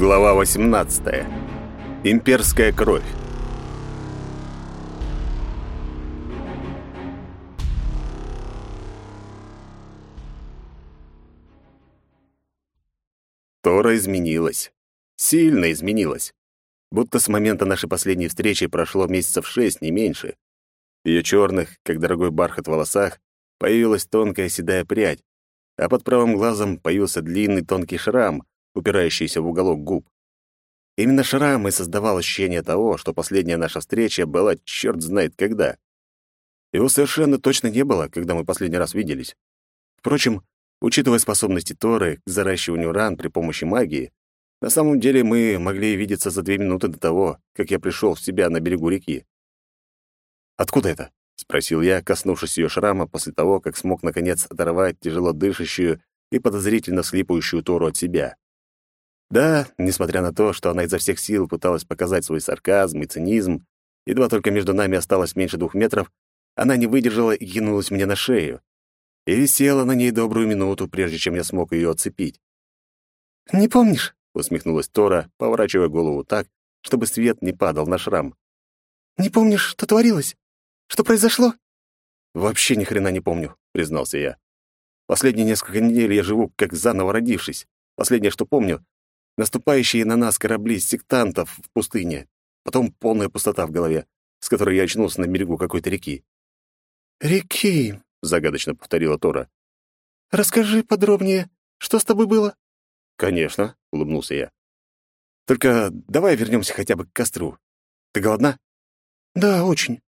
Глава 18. Имперская кровь. Тора изменилась. Сильно изменилась. Будто с момента нашей последней встречи прошло месяцев шесть, не меньше. В ее черных, как дорогой бархат, волосах появилась тонкая седая прядь, а под правым глазом появился длинный тонкий шрам, упирающийся в уголок губ. Именно шрам и создавал ощущение того, что последняя наша встреча была черт знает когда. Его совершенно точно не было, когда мы последний раз виделись. Впрочем, учитывая способности Торы к заращиванию ран при помощи магии, на самом деле мы могли видеться за две минуты до того, как я пришел в себя на берегу реки. «Откуда это?» — спросил я, коснувшись ее шрама после того, как смог наконец оторвать тяжело дышащую и подозрительно слипающую Тору от себя. Да, несмотря на то, что она изо всех сил пыталась показать свой сарказм и цинизм, едва только между нами осталось меньше двух метров, она не выдержала и кинулась мне на шею. И висела на ней добрую минуту, прежде чем я смог ее отцепить. «Не помнишь?» — усмехнулась Тора, поворачивая голову так, чтобы свет не падал на шрам. «Не помнишь, что творилось? Что произошло?» «Вообще ни хрена не помню», — признался я. «Последние несколько недель я живу как заново родившись. Последнее, что помню, наступающие на нас корабли сектантов в пустыне, потом полная пустота в голове, с которой я очнулся на берегу какой-то реки. «Реки», — загадочно повторила Тора. «Расскажи подробнее, что с тобой было?» «Конечно», — улыбнулся я. «Только давай вернемся хотя бы к костру. Ты голодна?» «Да, очень.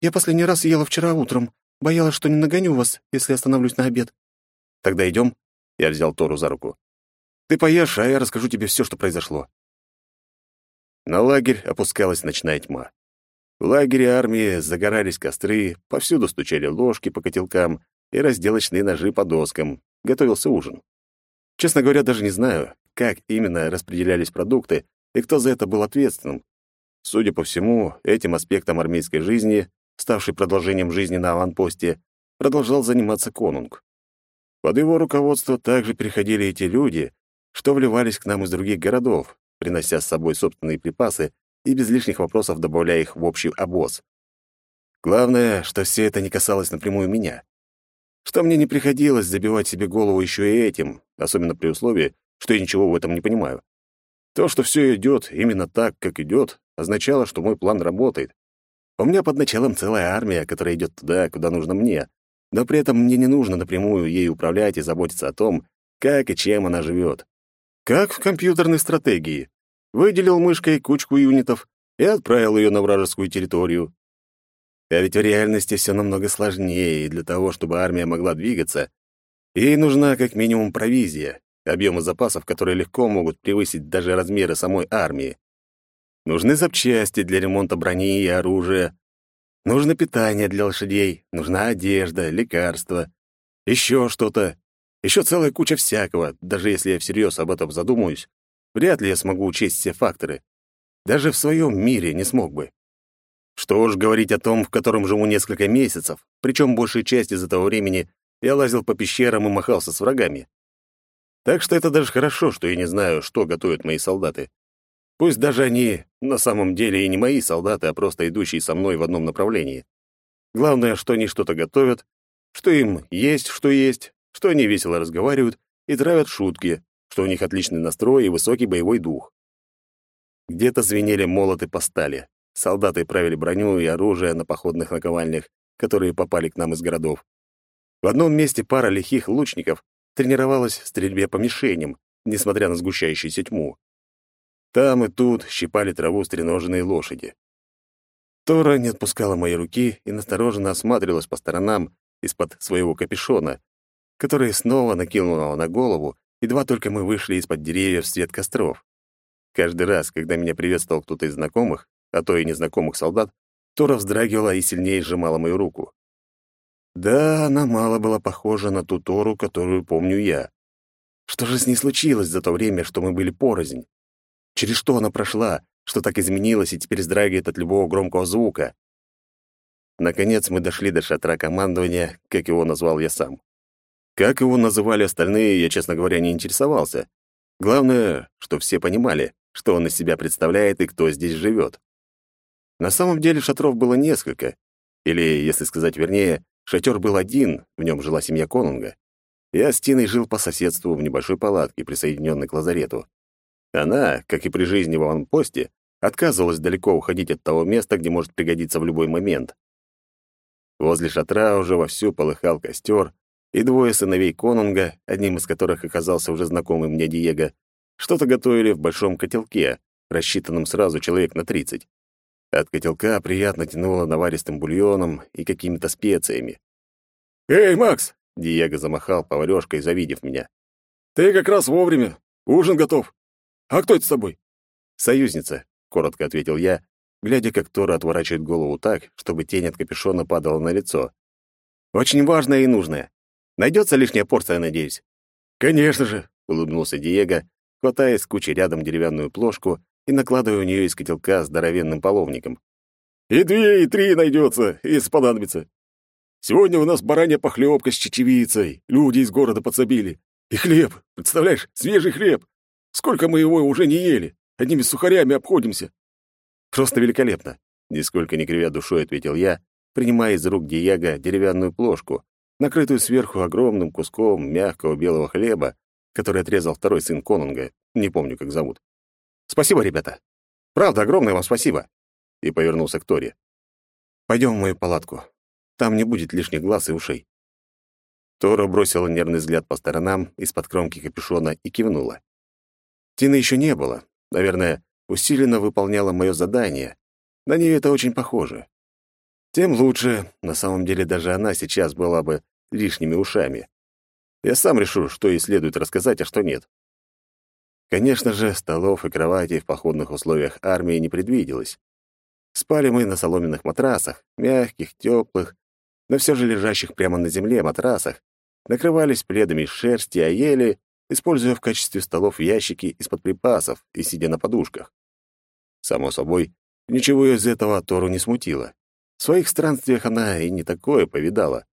Я последний раз ела вчера утром. Боялась, что не нагоню вас, если остановлюсь на обед». «Тогда идем?» — я взял Тору за руку. Ты поешь, а я расскажу тебе все, что произошло. На лагерь опускалась ночная тьма. В лагере армии загорались костры, повсюду стучали ложки по котелкам и разделочные ножи по доскам. Готовился ужин. Честно говоря, даже не знаю, как именно распределялись продукты и кто за это был ответственным. Судя по всему, этим аспектом армейской жизни, ставшей продолжением жизни на аванпосте, продолжал заниматься конунг. Под его руководство также переходили эти люди, что вливались к нам из других городов, принося с собой собственные припасы и без лишних вопросов добавляя их в общий обоз. Главное, что все это не касалось напрямую меня. Что мне не приходилось забивать себе голову еще и этим, особенно при условии, что я ничего в этом не понимаю. То, что все идет именно так, как идет, означало, что мой план работает. У меня под началом целая армия, которая идет туда, куда нужно мне, но при этом мне не нужно напрямую ей управлять и заботиться о том, как и чем она живет. Как в компьютерной стратегии. Выделил мышкой кучку юнитов и отправил ее на вражескую территорию. А ведь в реальности все намного сложнее, и для того, чтобы армия могла двигаться, ей нужна как минимум провизия, объемы запасов, которые легко могут превысить даже размеры самой армии. Нужны запчасти для ремонта брони и оружия. Нужно питание для лошадей, нужна одежда, лекарства, еще что-то. Еще целая куча всякого, даже если я всерьез об этом задумаюсь, вряд ли я смогу учесть все факторы. Даже в своем мире не смог бы. Что уж говорить о том, в котором живу несколько месяцев, причем большая часть из этого времени я лазил по пещерам и махался с врагами. Так что это даже хорошо, что я не знаю, что готовят мои солдаты. Пусть даже они на самом деле и не мои солдаты, а просто идущие со мной в одном направлении. Главное, что они что-то готовят, что им есть, что есть, что они весело разговаривают и травят шутки, что у них отличный настрой и высокий боевой дух. Где-то звенели молоты по стали. Солдаты правили броню и оружие на походных наковальнях, которые попали к нам из городов. В одном месте пара лихих лучников тренировалась в стрельбе по мишеням, несмотря на сгущающуюся тьму. Там и тут щипали траву стреноженные лошади. Тора не отпускала мои руки и настороженно осматривалась по сторонам из-под своего капюшона, который снова накинула на голову, едва только мы вышли из-под деревьев в свет костров. Каждый раз, когда меня приветствовал кто-то из знакомых, а то и незнакомых солдат, Тора вздрагивала и сильнее сжимала мою руку. Да, она мало была похожа на ту Тору, которую помню я. Что же с ней случилось за то время, что мы были порознь? Через что она прошла, что так изменилась и теперь вздрагивает от любого громкого звука? Наконец мы дошли до шатра командования, как его назвал я сам. Как его называли остальные, я, честно говоря, не интересовался. Главное, что все понимали, что он из себя представляет и кто здесь живет. На самом деле шатров было несколько, или, если сказать вернее, шатер был один, в нем жила семья Конунга. Я с Тиной жил по соседству в небольшой палатке, присоединенной к лазарету. Она, как и при жизни в аванпосте, отказывалась далеко уходить от того места, где может пригодиться в любой момент. Возле шатра уже вовсю полыхал костер, и двое сыновей Конунга, одним из которых оказался уже знакомый мне Диего, что-то готовили в большом котелке, рассчитанном сразу человек на тридцать. От котелка приятно тянуло наваристым бульоном и какими-то специями. «Эй, Макс!» — Диего замахал поварёшкой, завидев меня. «Ты как раз вовремя. Ужин готов. А кто это с тобой?» «Союзница», — коротко ответил я, глядя, как Тора отворачивает голову так, чтобы тень от капюшона падала на лицо. «Очень важное и нужное. Найдется лишняя порция, надеюсь?» «Конечно же», — улыбнулся Диего, хватая с кучи рядом деревянную плошку и накладывая у нее из котелка здоровенным половником. «И две, и три найдется, если понадобится. Сегодня у нас баранья похлебка с чечевицей, люди из города подсобили. И хлеб, представляешь, свежий хлеб. Сколько мы его уже не ели, одними сухарями обходимся. «Просто великолепно!» — нисколько не кривя душой ответил я, принимая из рук Диего деревянную плошку, накрытую сверху огромным куском мягкого белого хлеба, который отрезал второй сын Конунга, не помню, как зовут. «Спасибо, ребята! Правда, огромное вам спасибо!» И повернулся к Торе. «Пойдем в мою палатку. Там не будет лишних глаз и ушей». Тора бросила нервный взгляд по сторонам из-под кромки капюшона и кивнула. Тины еще не было. Наверное, усиленно выполняла мое задание. На нее это очень похоже. Тем лучше, на самом деле даже она сейчас была бы лишними ушами. Я сам решу, что ей следует рассказать, а что нет. Конечно же, столов и кроватей в походных условиях армии не предвиделось. Спали мы на соломенных матрасах, мягких, теплых, но все же лежащих прямо на земле матрасах, накрывались пледами из шерсти, а ели, используя в качестве столов ящики из-под припасов и сидя на подушках. Само собой, ничего из этого Тору не смутило. В своих странствиях она и не такое повидала.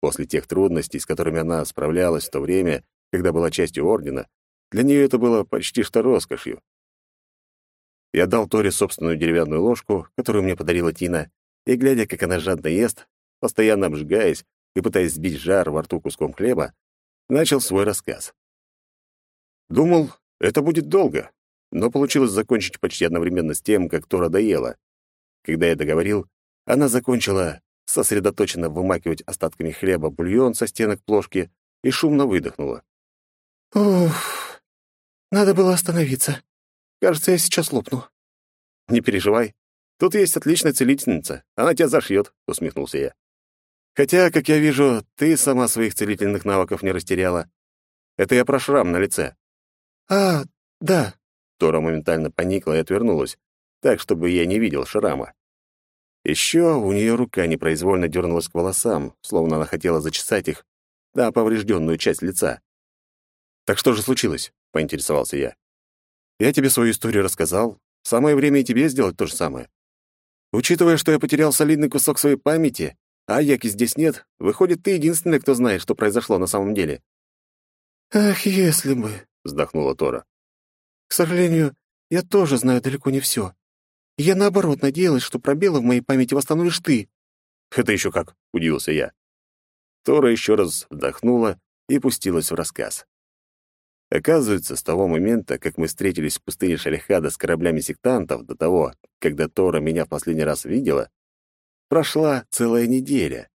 После тех трудностей, с которыми она справлялась в то время, когда была частью Ордена, для нее это было почти что роскошью. Я дал Торе собственную деревянную ложку, которую мне подарила Тина, и, глядя, как она жадно ест, постоянно обжигаясь и пытаясь сбить жар во рту куском хлеба, начал свой рассказ. Думал, это будет долго, но получилось закончить почти одновременно с тем, как Тора доела. Когда я договорил, она закончила сосредоточенно вымакивать остатками хлеба бульон со стенок плошки и шумно выдохнула. «Уф, надо было остановиться. Кажется, я сейчас лопну». «Не переживай. Тут есть отличная целительница. Она тебя зашьет», — усмехнулся я. «Хотя, как я вижу, ты сама своих целительных навыков не растеряла. Это я про шрам на лице». «А, да», Тора моментально поникла и отвернулась, так, чтобы я не видел шрама. Еще у нее рука непроизвольно дернулась к волосам, словно она хотела зачесать их, да, поврежденную часть лица. «Так что же случилось?» — поинтересовался я. «Я тебе свою историю рассказал. Самое время и тебе сделать то же самое. Учитывая, что я потерял солидный кусок своей памяти, а Яки здесь нет, выходит, ты единственный, кто знает, что произошло на самом деле». «Ах, если бы!» — вздохнула Тора. К сожалению, я тоже знаю далеко не все. Я, наоборот, надеялась, что пробелы в моей памяти восстановишь ты». «Это еще как?» — удивился я. Тора еще раз вдохнула и пустилась в рассказ. Оказывается, с того момента, как мы встретились в пустыне Шалихада с кораблями сектантов, до того, когда Тора меня в последний раз видела, прошла целая неделя.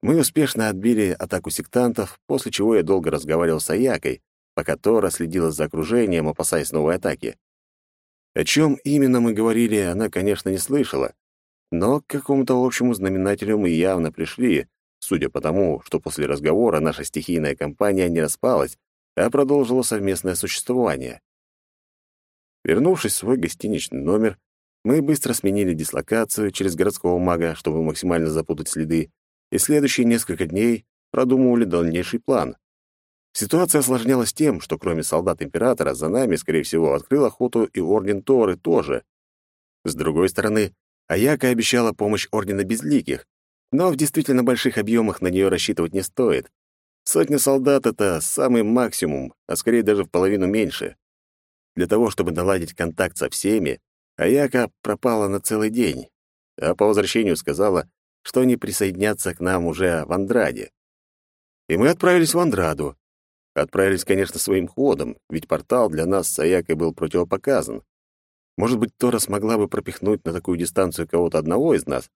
Мы успешно отбили атаку сектантов, после чего я долго разговаривал с Аякой, пока Тора следила за окружением, опасаясь новой атаки. О чем именно мы говорили, она, конечно, не слышала, но к какому-то общему знаменателю мы явно пришли, судя по тому, что после разговора наша стихийная компания не распалась, а продолжила совместное существование. Вернувшись в свой гостиничный номер, мы быстро сменили дислокацию через городского мага, чтобы максимально запутать следы, и следующие несколько дней продумывали дальнейший план. Ситуация осложнялась тем, что кроме солдат императора за нами, скорее всего, открыл охоту и орден Торы тоже. С другой стороны, Аяка обещала помощь ордена Безликих, но в действительно больших объемах на нее рассчитывать не стоит. Сотня солдат — это самый максимум, а скорее даже в половину меньше. Для того, чтобы наладить контакт со всеми, Аяка пропала на целый день, а по возвращению сказала, что они присоединятся к нам уже в Андраде. И мы отправились в Андраду. Отправились, конечно, своим ходом, ведь портал для нас с Аякой был противопоказан. Может быть, Тора смогла бы пропихнуть на такую дистанцию кого-то одного из нас,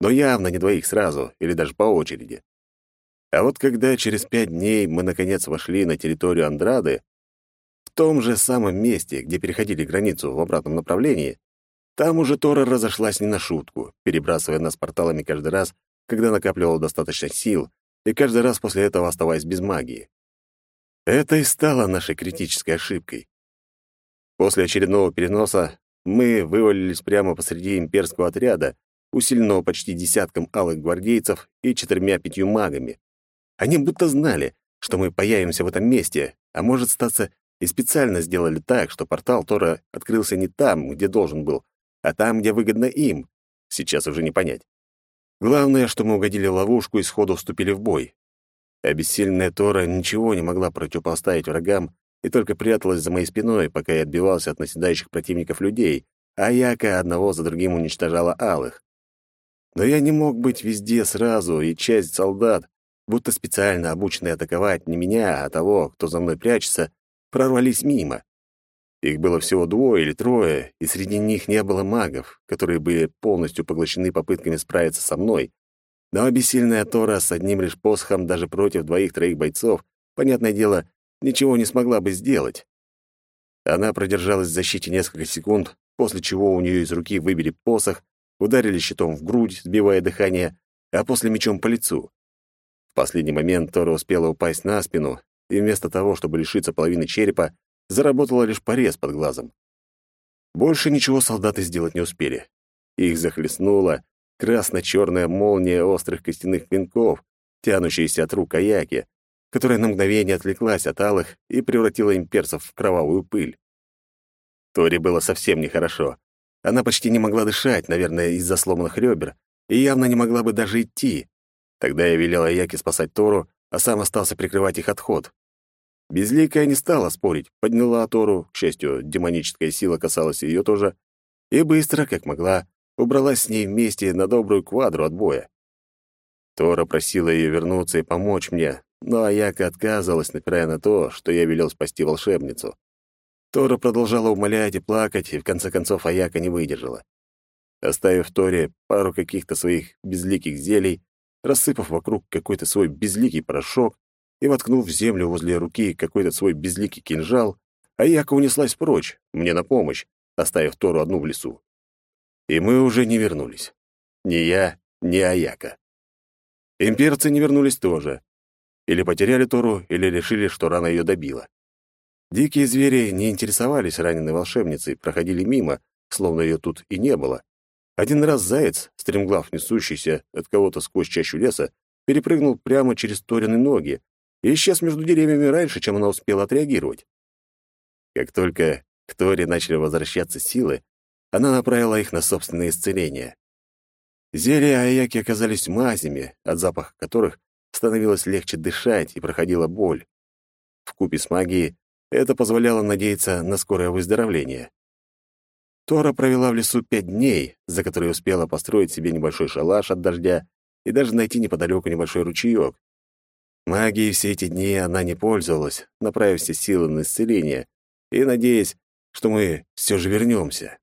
но явно не двоих сразу или даже по очереди. А вот когда через пять дней мы, наконец, вошли на территорию Андрады, в том же самом месте, где переходили границу в обратном направлении, там уже Тора разошлась не на шутку, перебрасывая нас порталами каждый раз, когда накапливала достаточно сил, и каждый раз после этого оставаясь без магии. Это и стало нашей критической ошибкой. После очередного переноса мы вывалились прямо посреди имперского отряда, усиленного почти десятком алых гвардейцев и четырьмя-пятью магами. Они будто знали, что мы появимся в этом месте, а может статься и специально сделали так, что портал Тора открылся не там, где должен был, а там, где выгодно им. Сейчас уже не понять. Главное, что мы угодили в ловушку и сходу вступили в бой. Обессиленная Тора ничего не могла противопоставить врагам и только пряталась за моей спиной, пока я отбивался от наседающих противников людей, а Яка одного за другим уничтожала алых. Но я не мог быть везде сразу, и часть солдат, будто специально обученные атаковать не меня, а того, кто за мной прячется, прорвались мимо. Их было всего двое или трое, и среди них не было магов, которые были полностью поглощены попытками справиться со мной. Но обессильная Тора с одним лишь посохом даже против двоих-троих бойцов, понятное дело, ничего не смогла бы сделать. Она продержалась в защите несколько секунд, после чего у нее из руки выбили посох, ударили щитом в грудь, сбивая дыхание, а после мечом по лицу. В последний момент Тора успела упасть на спину, и вместо того, чтобы лишиться половины черепа, заработала лишь порез под глазом. Больше ничего солдаты сделать не успели. Их захлестнула красно-черная молния острых костяных клинков, тянущаяся от рук Аяки, которая на мгновение отвлеклась от алых и превратила имперцев в кровавую пыль. Тори было совсем нехорошо. Она почти не могла дышать, наверное, из-за сломанных ребер, и явно не могла бы даже идти. Тогда я велел Аяке спасать Тору, а сам остался прикрывать их отход. Безликая не стала спорить, подняла Тору, к счастью, демоническая сила касалась ее тоже, и быстро, как могла, убралась с ней вместе на добрую квадру от боя. Тора просила ее вернуться и помочь мне, но Аяка отказывалась, напирая на то, что я велел спасти волшебницу. Тора продолжала умолять и плакать, и в конце концов Аяка не выдержала. Оставив Торе пару каких-то своих безликих зелий, рассыпав вокруг какой-то свой безликий порошок, и, воткнув в землю возле руки какой-то свой безликий кинжал, Аяка унеслась прочь, мне на помощь, оставив Тору одну в лесу. И мы уже не вернулись. Ни я, ни Аяка. Имперцы не вернулись тоже. Или потеряли Тору, или решили, что рана ее добила. Дикие звери не интересовались раненой волшебницей, проходили мимо, словно ее тут и не было. Один раз заяц, стремглав несущийся от кого-то сквозь чащу леса, перепрыгнул прямо через Торины ноги, и исчез между деревьями раньше, чем она успела отреагировать. Как только к Торе начали возвращаться силы, она направила их на собственное исцеление. Зелья Аяки оказались мазями, от запаха которых становилось легче дышать и проходила боль. Вкупе с магией это позволяло надеяться на скорое выздоровление. Тора провела в лесу пять дней, за которые успела построить себе небольшой шалаш от дождя и даже найти неподалеку небольшой ручеек, Магией все эти дни она не пользовалась, направив все силы на исцеление и надеясь, что мы все же вернемся.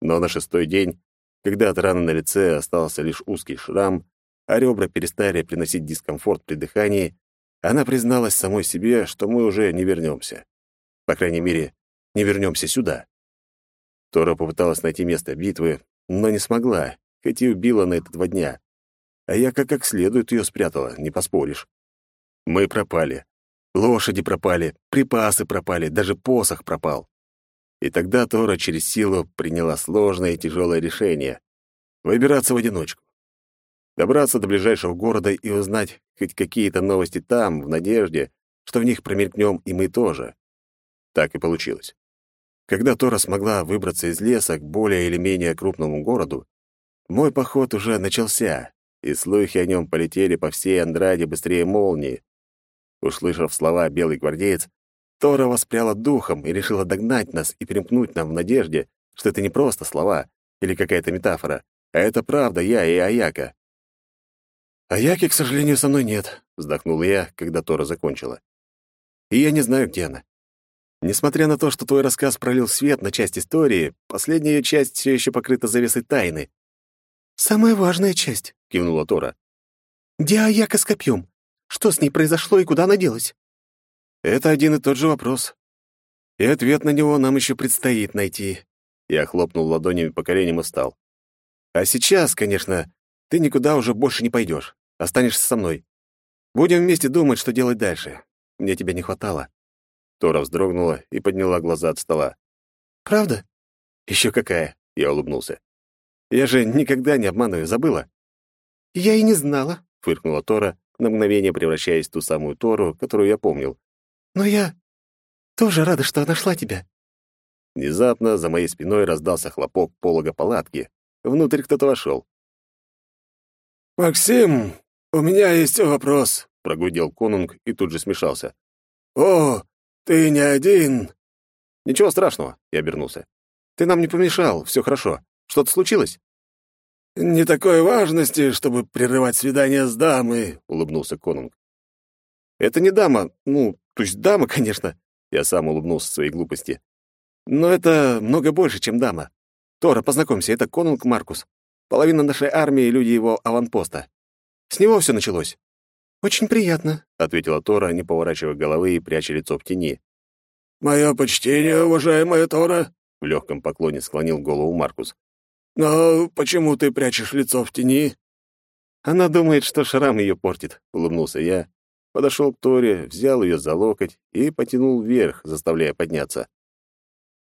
Но на шестой день, когда от раны на лице остался лишь узкий шрам, а ребра перестали приносить дискомфорт при дыхании, она призналась самой себе, что мы уже не вернемся. По крайней мере, не вернемся сюда. Тора попыталась найти место битвы, но не смогла, хоть и убила на это два дня. А я как как следует ее спрятала, не поспоришь. Мы пропали. Лошади пропали, припасы пропали, даже посох пропал. И тогда Тора через силу приняла сложное и тяжелое решение — выбираться в одиночку. Добраться до ближайшего города и узнать хоть какие-то новости там, в надежде, что в них промелькнем и мы тоже. Так и получилось. Когда Тора смогла выбраться из леса к более или менее крупному городу, мой поход уже начался, и слухи о нем полетели по всей Андраде быстрее молнии. Услышав слова «белый гвардеец», Тора воспряла духом и решила догнать нас и перемкнуть нам в надежде, что это не просто слова или какая-то метафора, а это правда я и Аяка. «Аяки, к сожалению, со мной нет», — вздохнул я, когда Тора закончила. «И я не знаю, где она. Несмотря на то, что твой рассказ пролил свет на часть истории, последняя ее часть все еще покрыта завесой тайны». «Самая важная часть», — кивнула Тора. «Где Аяка с копьем? Что с ней произошло и куда она делась?» Это один и тот же вопрос. И ответ на него нам еще предстоит найти. Я хлопнул ладонями по коленям и встал. А сейчас, конечно, ты никуда уже больше не пойдешь. Останешься со мной. Будем вместе думать, что делать дальше. Мне тебя не хватало. Тора вздрогнула и подняла глаза от стола. «Правда?» Еще какая?» — я улыбнулся. «Я же никогда не обманываю, забыла?» «Я и не знала», — фыркнула Тора, на мгновение превращаясь в ту самую Тору, которую я помнил. Но я тоже рада, что нашла тебя». Внезапно за моей спиной раздался хлопок полога палатки. Внутрь кто-то вошел. «Максим, у меня есть вопрос», — прогудел конунг и тут же смешался. «О, ты не один?» «Ничего страшного», — я обернулся. «Ты нам не помешал, все хорошо. Что-то случилось?» «Не такой важности, чтобы прерывать свидание с дамой», — улыбнулся конунг. «Это не дама, ну, то есть дама, конечно. Я сам улыбнулся своей глупости. Но это много больше, чем дама. Тора, познакомься, это конунг Маркус. Половина нашей армии — люди его аванпоста. С него все началось. «Очень приятно», — ответила Тора, не поворачивая головы и пряча лицо в тени. «Мое почтение, уважаемая Тора», — в легком поклоне склонил голову Маркус. «Но почему ты прячешь лицо в тени?» «Она думает, что шрам ее портит», — улыбнулся я подошел к Торе, взял ее за локоть и потянул вверх, заставляя подняться.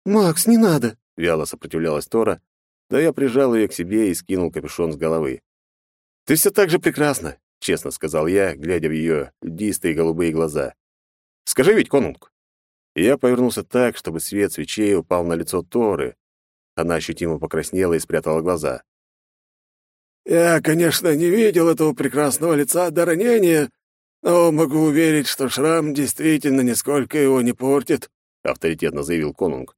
«Макс, не надо!» — вяло сопротивлялась Тора, да я прижал ее к себе и скинул капюшон с головы. «Ты все так же прекрасна», — честно сказал я, глядя в ее льдистые голубые глаза. «Скажи ведь, конунг». Я повернулся так, чтобы свет свечей упал на лицо Торы. Она ощутимо покраснела и спрятала глаза. «Я, конечно, не видел этого прекрасного лица до ранения, но могу уверить, что шрам действительно нисколько его не портит», — авторитетно заявил конунг.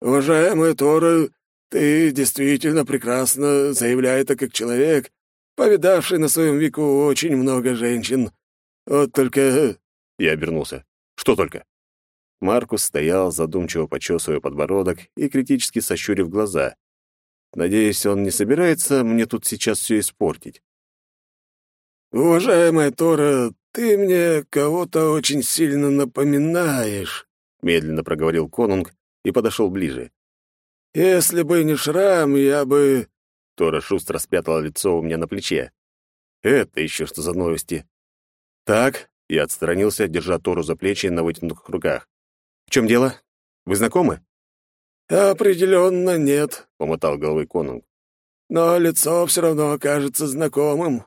«Уважаемая Тора, ты действительно прекрасно, заявляй это как человек, повидавший на своем веку очень много женщин. Вот только...» Я обернулся. «Что только?» Маркус стоял, задумчиво почесывая подбородок и критически сощурив глаза. Надеюсь, он не собирается мне тут сейчас все испортить. «Уважаемая Тора, ты мне кого-то очень сильно напоминаешь», — медленно проговорил конунг и подошел ближе. «Если бы не шрам, я бы...» Тора шустро спрятала лицо у меня на плече. «Это еще что за новости?» «Так», — я отстранился, держа Тору за плечи на вытянутых руках. «В чем дело? Вы знакомы?» «Определенно нет», — помотал головой конунг. «Но лицо все равно кажется знакомым».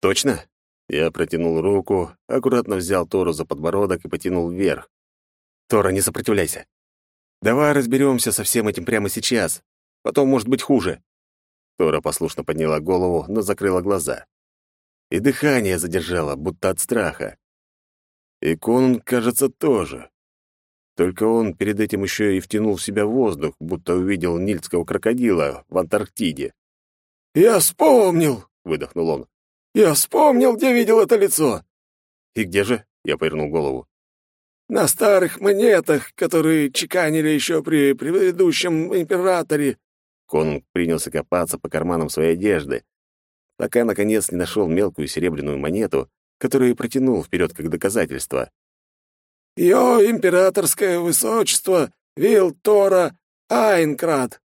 «Точно?» Я протянул руку, аккуратно взял Тору за подбородок и потянул вверх. «Тора, не сопротивляйся. Давай разберемся со всем этим прямо сейчас. Потом может быть хуже». Тора послушно подняла голову, но закрыла глаза. И дыхание задержала, будто от страха. И Конун, кажется, тоже. Только он перед этим еще и втянул в себя воздух, будто увидел нильского крокодила в Антарктиде. «Я вспомнил!» — выдохнул он. Я вспомнил, где видел это лицо. И где же? Я повернул голову. На старых монетах, которые чеканили еще при предыдущем императоре. Конунг принялся копаться по карманам своей одежды, пока, наконец, не нашел мелкую серебряную монету, которую протянул вперед как доказательство. Ее императорское высочество Вил Тора Айнкрат.